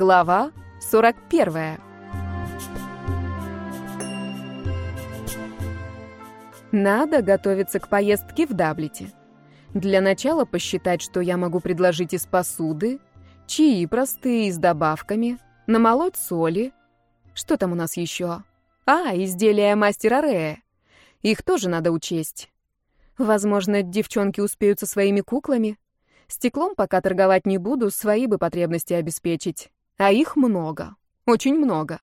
Глава 41. Надо готовиться к поездке в Даблите. Для начала посчитать, что я могу предложить из посуды, чаи простые с добавками, намолоть соли. Что там у нас еще? А, изделия мастера Рея. Их тоже надо учесть. Возможно, девчонки успеют со своими куклами. Стеклом пока торговать не буду, свои бы потребности обеспечить. А их много. Очень много.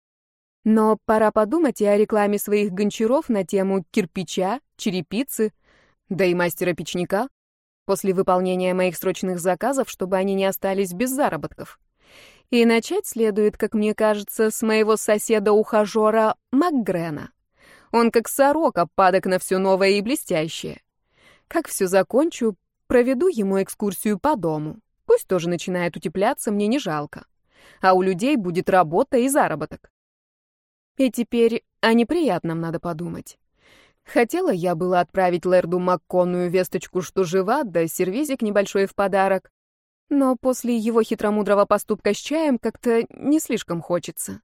Но пора подумать и о рекламе своих гончаров на тему кирпича, черепицы, да и мастера-печника, после выполнения моих срочных заказов, чтобы они не остались без заработков. И начать следует, как мне кажется, с моего соседа-ухажера Макгрена. Он как сорока, падок на все новое и блестящее. Как все закончу, проведу ему экскурсию по дому. Пусть тоже начинает утепляться, мне не жалко. А у людей будет работа и заработок. И теперь о неприятном надо подумать. Хотела я было отправить Лэрду Макконную весточку, что жива, да сервизик небольшой в подарок. Но после его хитромудрого поступка с чаем как-то не слишком хочется.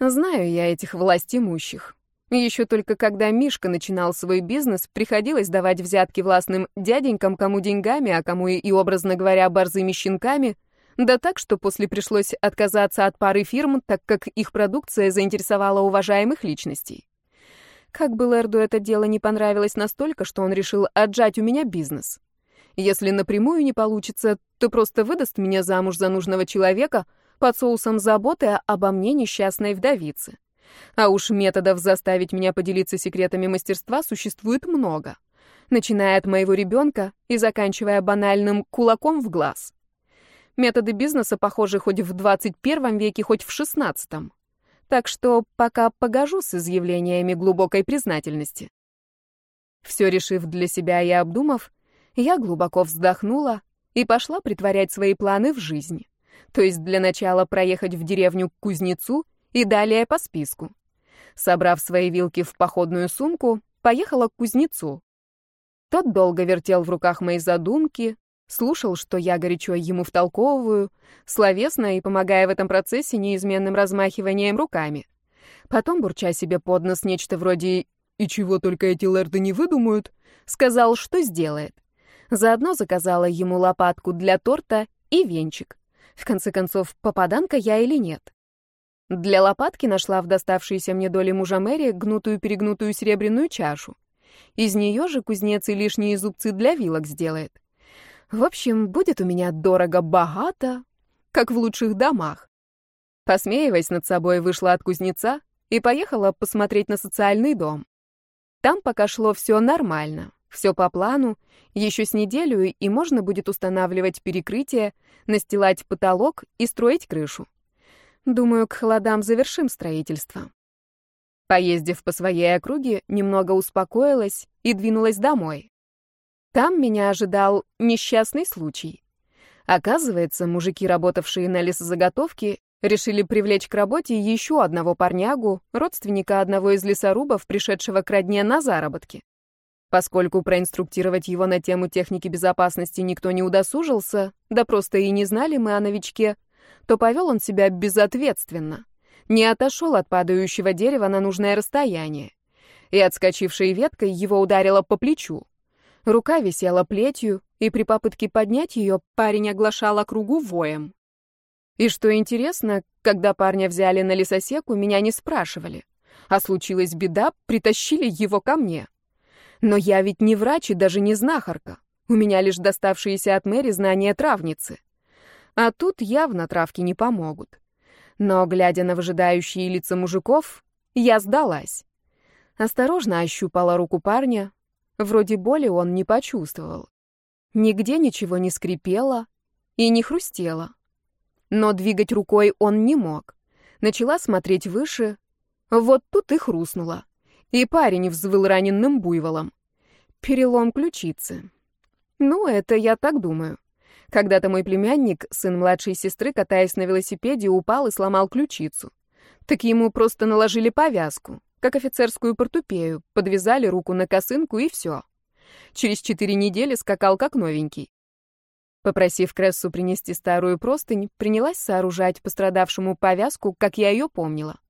Знаю я этих властимущих. Еще только когда Мишка начинал свой бизнес, приходилось давать взятки властным дяденькам, кому деньгами, а кому и, образно говоря, борзыми щенками, да так, что после пришлось отказаться от пары фирм, так как их продукция заинтересовала уважаемых личностей. Как бы Лерду это дело не понравилось настолько, что он решил отжать у меня бизнес. Если напрямую не получится, то просто выдаст меня замуж за нужного человека под соусом заботы обо мне несчастной вдовице. А уж методов заставить меня поделиться секретами мастерства существует много. Начиная от моего ребенка и заканчивая банальным кулаком в глаз. Методы бизнеса похожи хоть в 21 веке, хоть в 16. Так что пока погожу с изъявлениями глубокой признательности. Все решив для себя и обдумав, я глубоко вздохнула и пошла притворять свои планы в жизнь. То есть для начала проехать в деревню к кузнецу и далее по списку. Собрав свои вилки в походную сумку, поехала к кузнецу. Тот долго вертел в руках мои задумки, Слушал, что я горячо ему втолковываю, словесно и помогая в этом процессе неизменным размахиванием руками. Потом, бурча себе под нос нечто вроде «И чего только эти лэрды не выдумают», сказал, что сделает. Заодно заказала ему лопатку для торта и венчик. В конце концов, попаданка я или нет. Для лопатки нашла в доставшейся мне доле мужа Мэри гнутую-перегнутую серебряную чашу. Из нее же кузнец и лишние зубцы для вилок сделает. В общем, будет у меня дорого-богато, как в лучших домах. Посмеиваясь над собой, вышла от кузнеца и поехала посмотреть на социальный дом. Там пока шло все нормально, все по плану, еще с неделю, и можно будет устанавливать перекрытие, настилать потолок и строить крышу. Думаю, к холодам завершим строительство. Поездив по своей округе, немного успокоилась и двинулась домой. Там меня ожидал несчастный случай. Оказывается, мужики, работавшие на лесозаготовке, решили привлечь к работе еще одного парнягу, родственника одного из лесорубов, пришедшего к родне на заработки. Поскольку проинструктировать его на тему техники безопасности никто не удосужился, да просто и не знали мы о новичке, то повел он себя безответственно. Не отошел от падающего дерева на нужное расстояние. И отскочившей веткой его ударило по плечу. Рука висела плетью, и при попытке поднять ее парень оглашал округу воем. И что интересно, когда парня взяли на лесосеку, меня не спрашивали. А случилась беда, притащили его ко мне. Но я ведь не врач и даже не знахарка. У меня лишь доставшиеся от Мэри знания травницы. А тут явно травки не помогут. Но, глядя на выжидающие лица мужиков, я сдалась. Осторожно ощупала руку парня, Вроде боли он не почувствовал. Нигде ничего не скрипело и не хрустело. Но двигать рукой он не мог. Начала смотреть выше. Вот тут и хрустнуло. И парень взвыл раненым буйволом. Перелом ключицы. Ну, это я так думаю. Когда-то мой племянник, сын младшей сестры, катаясь на велосипеде, упал и сломал ключицу. Так ему просто наложили повязку как офицерскую портупею, подвязали руку на косынку и все. Через четыре недели скакал как новенький. Попросив Крессу принести старую простынь, принялась сооружать пострадавшему повязку, как я ее помнила.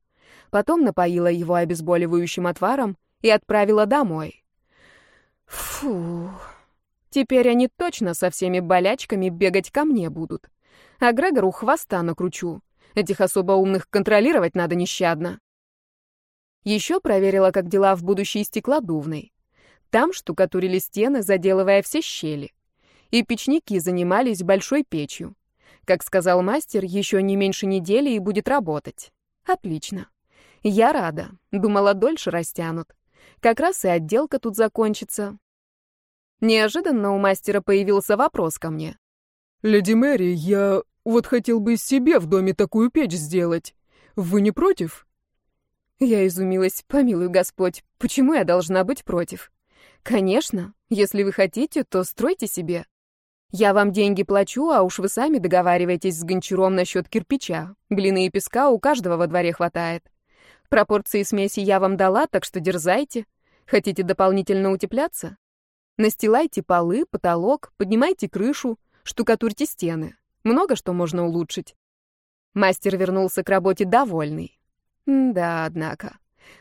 Потом напоила его обезболивающим отваром и отправила домой. Фу. Теперь они точно со всеми болячками бегать ко мне будут. А Грегору хвоста накручу. Этих особо умных контролировать надо нещадно. Еще проверила, как дела в будущей стеклодувной. Там штукатурили стены, заделывая все щели. И печники занимались большой печью. Как сказал мастер, еще не меньше недели и будет работать. Отлично. Я рада. Думала, дольше растянут. Как раз и отделка тут закончится. Неожиданно у мастера появился вопрос ко мне. «Леди Мэри, я вот хотел бы себе в доме такую печь сделать. Вы не против?» Я изумилась, помилуй Господь, почему я должна быть против? Конечно, если вы хотите, то стройте себе. Я вам деньги плачу, а уж вы сами договариваетесь с гончаром насчет кирпича. Глины и песка у каждого во дворе хватает. Пропорции смеси я вам дала, так что дерзайте. Хотите дополнительно утепляться? Настилайте полы, потолок, поднимайте крышу, штукатурьте стены. Много что можно улучшить. Мастер вернулся к работе довольный. Да, однако.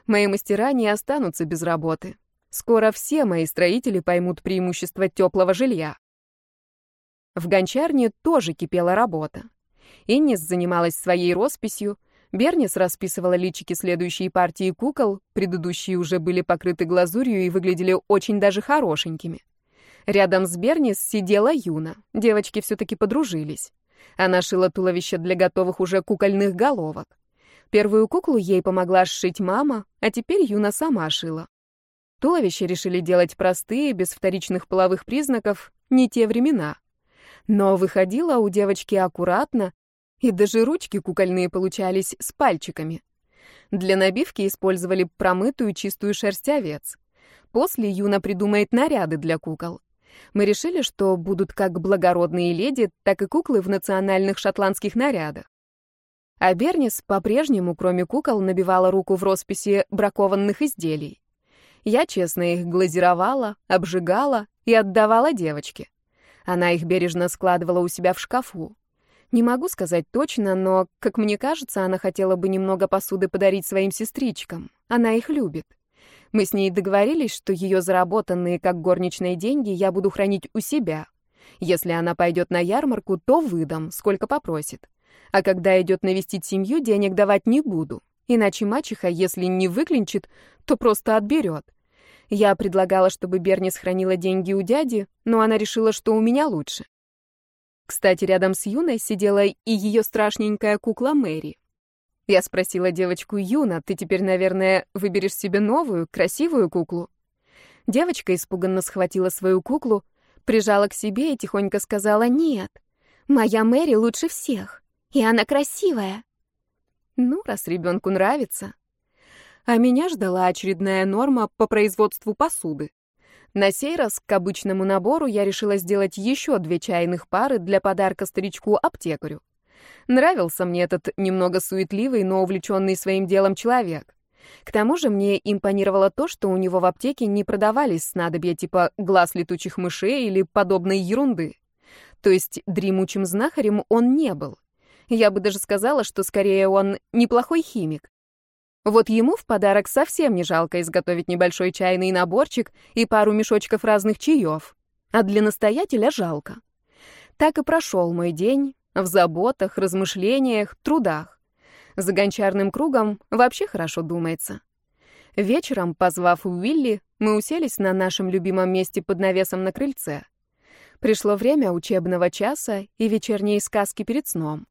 Мои мастера не останутся без работы. Скоро все мои строители поймут преимущество теплого жилья. В гончарне тоже кипела работа. Иннис занималась своей росписью, Бернис расписывала личики следующей партии кукол, предыдущие уже были покрыты глазурью и выглядели очень даже хорошенькими. Рядом с Бернис сидела Юна, девочки все-таки подружились. Она шила туловище для готовых уже кукольных головок. Первую куклу ей помогла сшить мама, а теперь Юна сама шила. Туловища решили делать простые, без вторичных половых признаков, не те времена. Но выходила у девочки аккуратно, и даже ручки кукольные получались с пальчиками. Для набивки использовали промытую чистую шерсть овец. После Юна придумает наряды для кукол. Мы решили, что будут как благородные леди, так и куклы в национальных шотландских нарядах. А Бернис по-прежнему, кроме кукол, набивала руку в росписи бракованных изделий. Я честно их глазировала, обжигала и отдавала девочке. Она их бережно складывала у себя в шкафу. Не могу сказать точно, но, как мне кажется, она хотела бы немного посуды подарить своим сестричкам. Она их любит. Мы с ней договорились, что ее заработанные как горничные деньги я буду хранить у себя. Если она пойдет на ярмарку, то выдам, сколько попросит. А когда идет навестить семью, денег давать не буду. Иначе мачеха, если не выклинчит, то просто отберет. Я предлагала, чтобы Берни сохранила деньги у дяди, но она решила, что у меня лучше. Кстати, рядом с Юной сидела и ее страшненькая кукла Мэри. Я спросила девочку Юна, ты теперь, наверное, выберешь себе новую, красивую куклу? Девочка испуганно схватила свою куклу, прижала к себе и тихонько сказала «Нет, моя Мэри лучше всех, и она красивая». Ну, раз ребенку нравится. А меня ждала очередная норма по производству посуды. На сей раз к обычному набору я решила сделать еще две чайных пары для подарка старичку-аптекарю. Нравился мне этот немного суетливый, но увлеченный своим делом человек. К тому же мне импонировало то, что у него в аптеке не продавались снадобья типа глаз летучих мышей или подобной ерунды. То есть дремучим знахарем он не был. Я бы даже сказала, что скорее он неплохой химик. Вот ему в подарок совсем не жалко изготовить небольшой чайный наборчик и пару мешочков разных чаев. А для настоятеля жалко. Так и прошел мой день в заботах, размышлениях, трудах. За гончарным кругом вообще хорошо думается. Вечером, позвав Уилли, мы уселись на нашем любимом месте под навесом на крыльце. Пришло время учебного часа и вечерней сказки перед сном.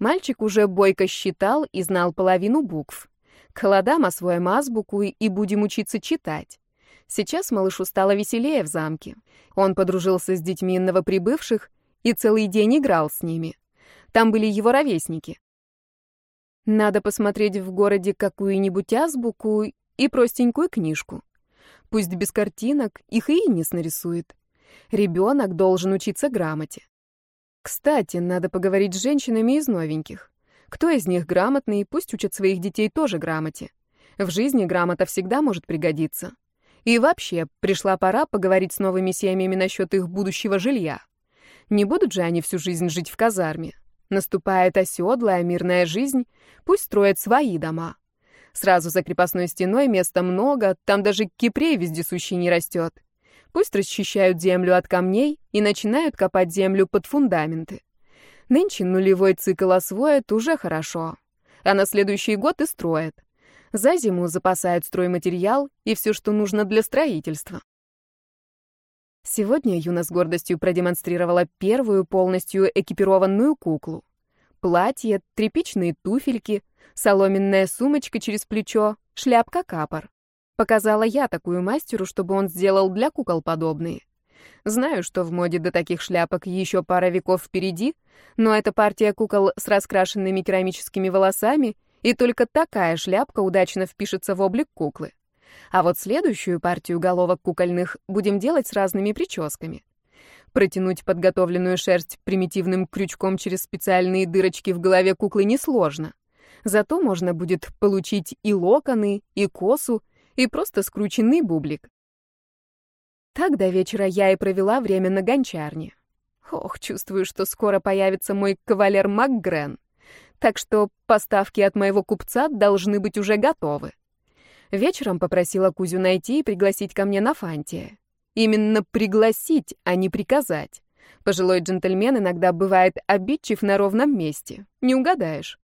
Мальчик уже бойко считал и знал половину букв. К холодам освоим азбуку и будем учиться читать. Сейчас малышу стало веселее в замке. Он подружился с детьми новоприбывших и целый день играл с ними. Там были его ровесники. Надо посмотреть в городе какую-нибудь азбуку и простенькую книжку. Пусть без картинок, их и Иннис нарисует. Ребенок должен учиться грамоте. Кстати, надо поговорить с женщинами из новеньких. Кто из них грамотный, пусть учат своих детей тоже грамоте. В жизни грамота всегда может пригодиться. И вообще, пришла пора поговорить с новыми семьями насчет их будущего жилья. Не будут же они всю жизнь жить в казарме. Наступает оседлая мирная жизнь, пусть строят свои дома. Сразу за крепостной стеной места много, там даже кипрей вездесущий не растет. Пусть расчищают землю от камней и начинают копать землю под фундаменты. Нынче нулевой цикл освоят уже хорошо, а на следующий год и строят. За зиму запасают стройматериал и все, что нужно для строительства. Сегодня Юна с гордостью продемонстрировала первую полностью экипированную куклу. Платье, тряпичные туфельки, соломенная сумочка через плечо, шляпка-капор. Показала я такую мастеру, чтобы он сделал для кукол подобные. Знаю, что в моде до таких шляпок еще пара веков впереди, но эта партия кукол с раскрашенными керамическими волосами, и только такая шляпка удачно впишется в облик куклы. А вот следующую партию головок кукольных будем делать с разными прическами. Протянуть подготовленную шерсть примитивным крючком через специальные дырочки в голове куклы несложно. Зато можно будет получить и локоны, и косу, и просто скрученный бублик. Так до вечера я и провела время на гончарне. Ох, чувствую, что скоро появится мой кавалер МакГрен. Так что поставки от моего купца должны быть уже готовы. Вечером попросила Кузю найти и пригласить ко мне на Фантия. Именно пригласить, а не приказать. Пожилой джентльмен иногда бывает обидчив на ровном месте. Не угадаешь.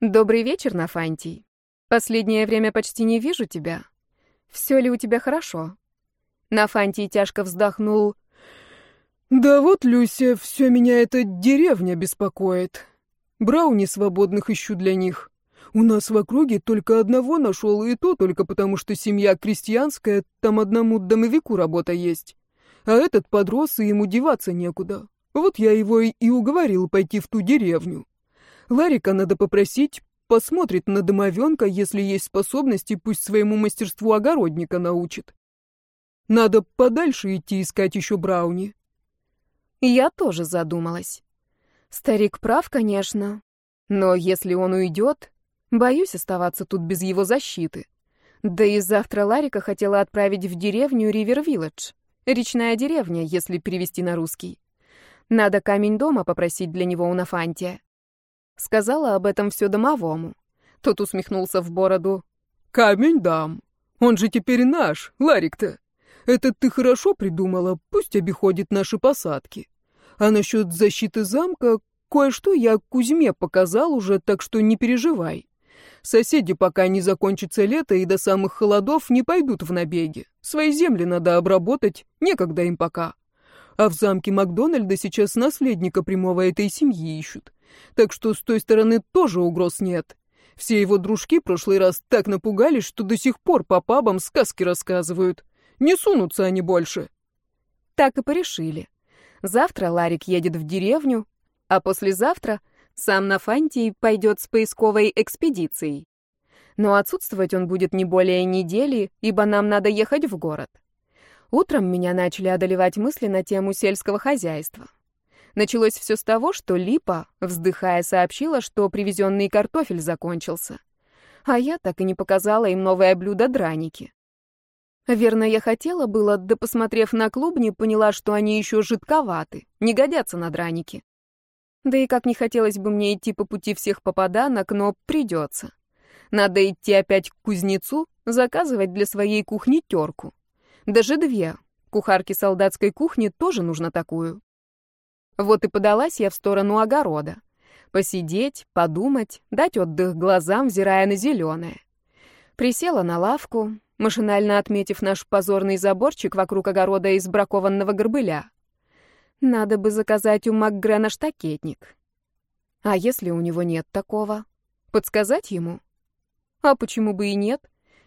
Добрый вечер, Нафантий. Последнее время почти не вижу тебя. Все ли у тебя хорошо? Нафантий тяжко вздохнул. Да вот, Люся, все меня эта деревня беспокоит. Брауни свободных ищу для них. У нас в округе только одного нашел, и то только потому, что семья крестьянская, там одному домовику работа есть. А этот подрос, и ему деваться некуда. Вот я его и уговорил пойти в ту деревню. Ларика надо попросить, посмотрит на домовенка, если есть способности, пусть своему мастерству огородника научит. Надо подальше идти искать еще Брауни. Я тоже задумалась. Старик прав, конечно, но если он уйдет, Боюсь оставаться тут без его защиты. Да и завтра Ларика хотела отправить в деревню Ривер-Вилледж. Речная деревня, если перевести на русский. Надо камень дома попросить для него у Нафантия. Сказала об этом все домовому. Тот усмехнулся в бороду. «Камень дам. Он же теперь наш, Ларик-то. Это ты хорошо придумала, пусть обиходит наши посадки. А насчет защиты замка, кое-что я Кузьме показал уже, так что не переживай. Соседи, пока не закончится лето и до самых холодов, не пойдут в набеги. Свои земли надо обработать, некогда им пока. А в замке Макдональда сейчас наследника прямого этой семьи ищут. Так что с той стороны тоже угроз нет. Все его дружки прошлый раз так напугались, что до сих пор по пабам сказки рассказывают. Не сунутся они больше. Так и порешили. Завтра Ларик едет в деревню, а послезавтра сам Нафантий пойдет с поисковой экспедицией. Но отсутствовать он будет не более недели, ибо нам надо ехать в город. Утром меня начали одолевать мысли на тему сельского хозяйства. Началось все с того, что Липа, вздыхая, сообщила, что привезенный картофель закончился. А я так и не показала им новое блюдо драники. Верно, я хотела было, да посмотрев на клубни, поняла, что они еще жидковаты, не годятся на драники. Да и как не хотелось бы мне идти по пути всех попаданок, но придется. Надо идти опять к кузнецу, заказывать для своей кухни терку. Даже две. Кухарке солдатской кухни тоже нужно такую. Вот и подалась я в сторону огорода. Посидеть, подумать, дать отдых глазам, взирая на зеленое. Присела на лавку, машинально отметив наш позорный заборчик вокруг огорода из бракованного горбыля. Надо бы заказать у МакГрена штакетник. А если у него нет такого? Подсказать ему? А почему бы и нет?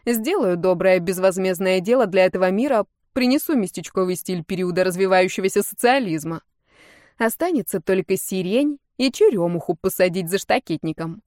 Сделаю доброе безвозмездное дело для этого мира, принесу местечковый стиль периода развивающегося социализма. Останется только сирень и черемуху посадить за штакетником.